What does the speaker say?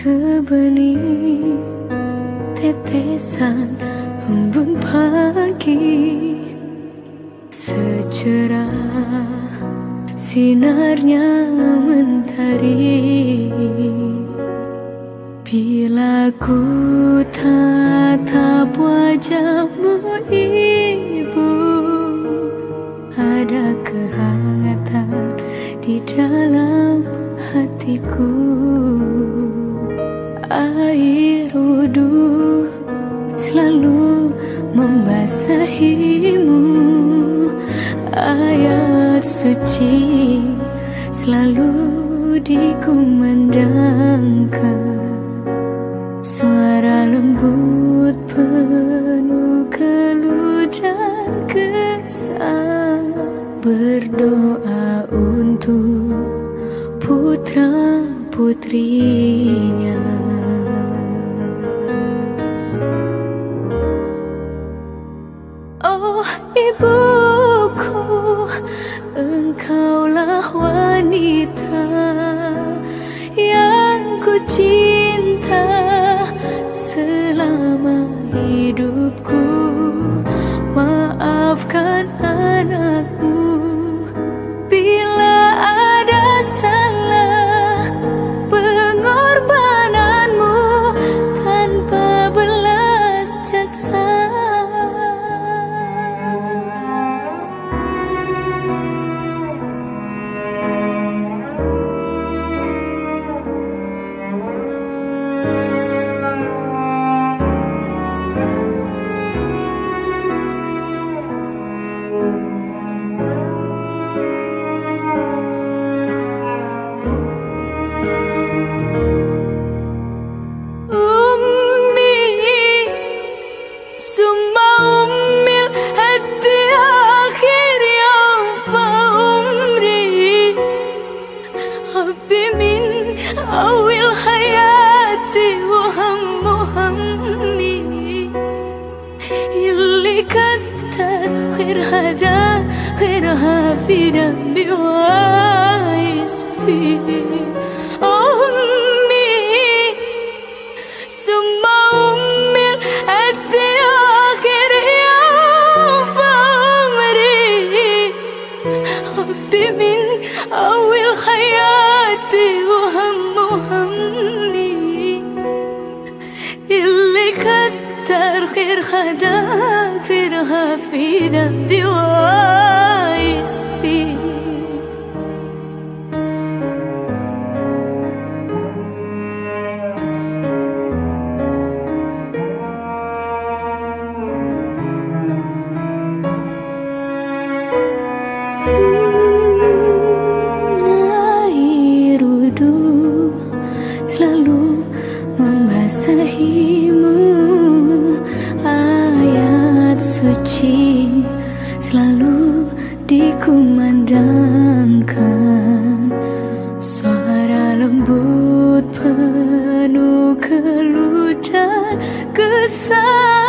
Benih tetesan embun pagi. Secerah sinarnya mentari. Bila ku tatap wajahmu ibu ada kehangatan di dalam hatiku air wudhu selalu membasahimu. Ayat suci selalu dikumandangkan. Suara lembut penuh keluh dan kesah berdoa untuk putra putrinya ibuku Engkaulah wanita Yang ku ثم أمي لحد آخر يوم فعمري حبي من أول حياتي وهم همي. اللي كتر خيرها ده خيرها في دمي وعايش فيه. حبي من أول حياتي وهم همي. اللي كتر خير خداك خيرها في دمي dikumandangkan suara lembut penuh keluh dan kesal